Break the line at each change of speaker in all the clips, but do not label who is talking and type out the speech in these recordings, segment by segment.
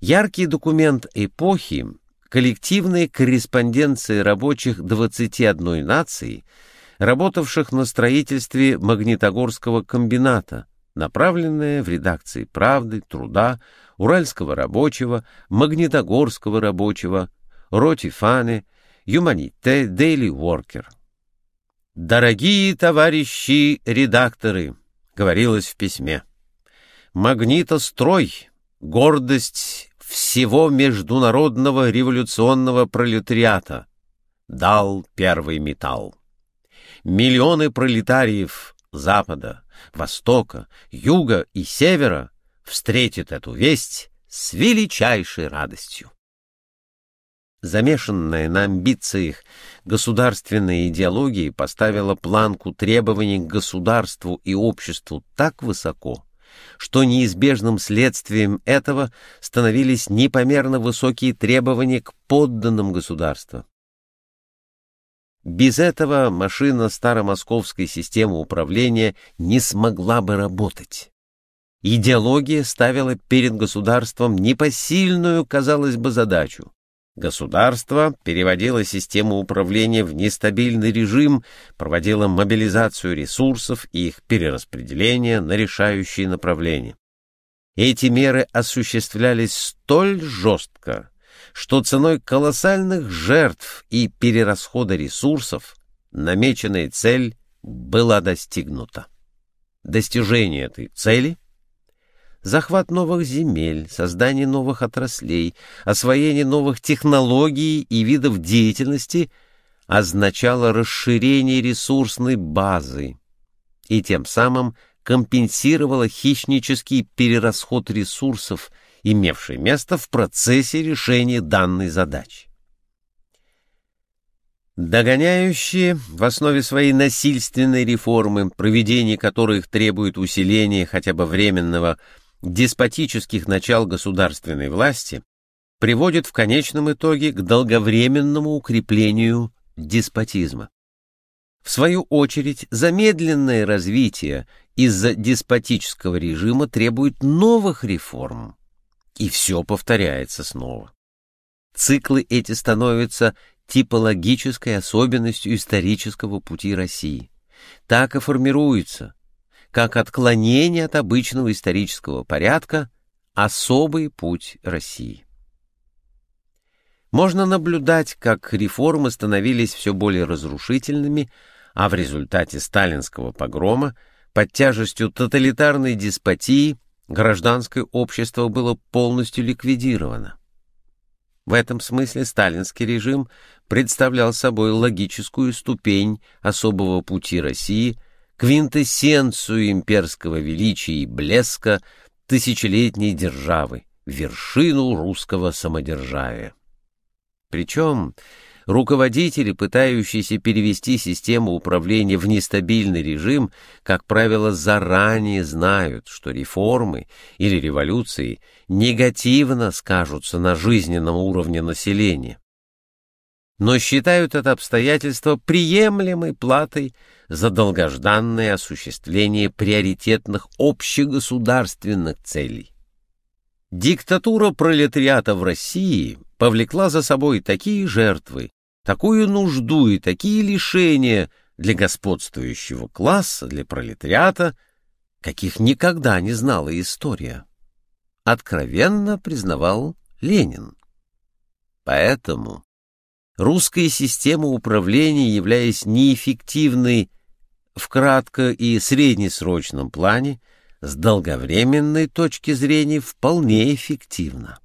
Яркий документ эпохи — коллективные корреспонденции рабочих 21 нации, работавших на строительстве Магнитогорского комбината, направленная в редакции «Правды», «Труда», «Уральского рабочего», «Магнитогорского рабочего», «Ротифаны», «Юманите», «Дейли Уоркер». «Дорогие товарищи редакторы», — говорилось в письме, — «магнитострой, гордость всего международного революционного пролетариата, дал первый металл. Миллионы пролетариев Запада, Востока, Юга и Севера встретят эту весть с величайшей радостью. Замешанная на амбициях государственная идеология поставила планку требований к государству и обществу так высоко, что неизбежным следствием этого становились непомерно высокие требования к подданным государства. Без этого машина старомосковской системы управления не смогла бы работать. Идеология ставила перед государством непосильную, казалось бы, задачу Государство переводило систему управления в нестабильный режим, проводило мобилизацию ресурсов и их перераспределение на решающие направления. Эти меры осуществлялись столь жестко, что ценой колоссальных жертв и перерасхода ресурсов намеченная цель была достигнута. Достижение этой цели захват новых земель, создание новых отраслей, освоение новых технологий и видов деятельности означало расширение ресурсной базы и тем самым компенсировало хищнический перерасход ресурсов, имевший место в процессе решения данной задачи. Догоняющие в основе своей насильственной реформы, проведение которых требует усиления хотя бы временного деспотических начал государственной власти приводит в конечном итоге к долговременному укреплению деспотизма. В свою очередь, замедленное развитие из-за деспотического режима требует новых реформ, и все повторяется снова. Циклы эти становятся типологической особенностью исторического пути России. Так и формируются как отклонение от обычного исторического порядка, особый путь России. Можно наблюдать, как реформы становились все более разрушительными, а в результате сталинского погрома под тяжестью тоталитарной деспотии гражданское общество было полностью ликвидировано. В этом смысле сталинский режим представлял собой логическую ступень особого пути России – квинтэссенцию имперского величия и блеска тысячелетней державы, вершину русского самодержавия. Причем руководители, пытающиеся перевести систему управления в нестабильный режим, как правило, заранее знают, что реформы или революции негативно скажутся на жизненном уровне населения но считают это обстоятельство приемлемой платой за долгожданное осуществление приоритетных общегосударственных целей. Диктатура пролетариата в России повлекла за собой такие жертвы, такую нужду и такие лишения для господствующего класса, для пролетариата, каких никогда не знала история. Откровенно признавал Ленин. Поэтому русская система управления, являясь неэффективной в кратко- и среднесрочном плане, с долговременной точки зрения вполне эффективна,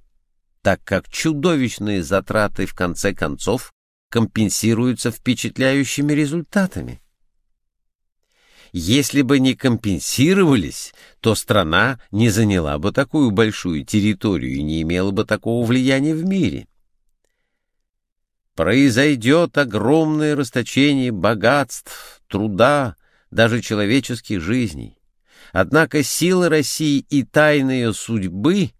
так как чудовищные затраты в конце концов компенсируются впечатляющими результатами. Если бы не компенсировались, то страна не заняла бы такую большую территорию и не имела бы такого влияния в мире произойдет огромное расточение богатств, труда, даже человеческих жизней. Однако сила России и тайна ее судьбы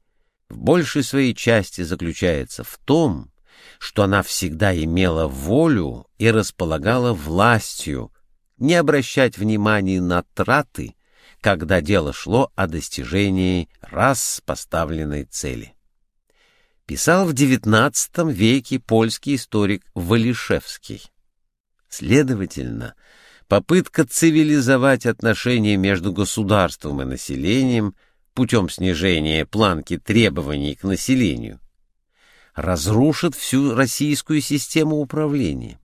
в большей своей части заключается в том, что она всегда имела волю и располагала властью не обращать внимания на траты, когда дело шло о достижении раз поставленной цели. Писал в XIX веке польский историк Валишевский. Следовательно, попытка цивилизовать отношения между государством и населением путем снижения планки требований к населению разрушит всю российскую систему управления.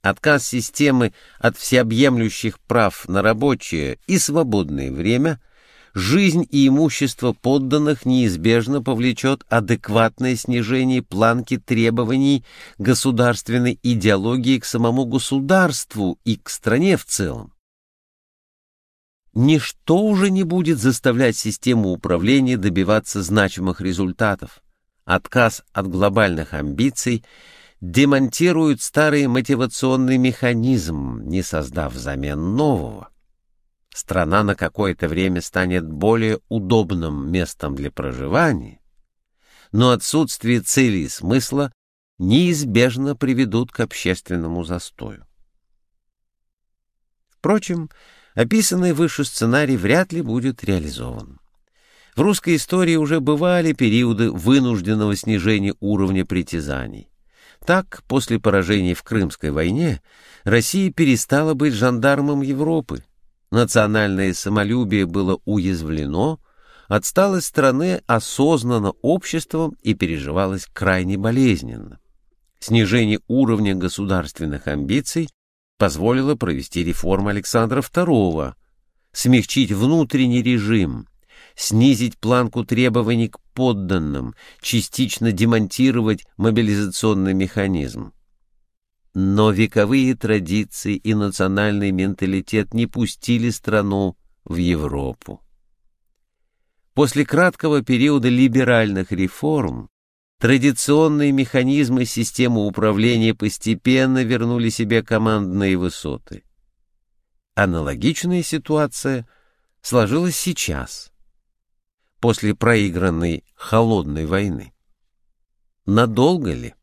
Отказ системы от всеобъемлющих прав на рабочее и свободное время – жизнь и имущество подданных неизбежно повлечет адекватное снижение планки требований государственной идеологии к самому государству и к стране в целом. Ничто уже не будет заставлять систему управления добиваться значимых результатов. Отказ от глобальных амбиций демонтирует старый мотивационный механизм, не создав взамен нового. Страна на какое-то время станет более удобным местом для проживания, но отсутствие цели и смысла неизбежно приведут к общественному застою. Впрочем, описанный выше сценарий вряд ли будет реализован. В русской истории уже бывали периоды вынужденного снижения уровня притязаний. Так, после поражений в Крымской войне, Россия перестала быть жандармом Европы, национальное самолюбие было уязвлено, отсталость страны осознана обществом и переживалась крайне болезненно. Снижение уровня государственных амбиций позволило провести реформу Александра II, смягчить внутренний режим, снизить планку требований к подданным, частично демонтировать мобилизационный механизм. Но вековые традиции и национальный менталитет не пустили страну в Европу. После краткого периода либеральных реформ традиционные механизмы системы управления постепенно вернули себе командные высоты. Аналогичная ситуация сложилась сейчас, после проигранной холодной войны. Надолго ли?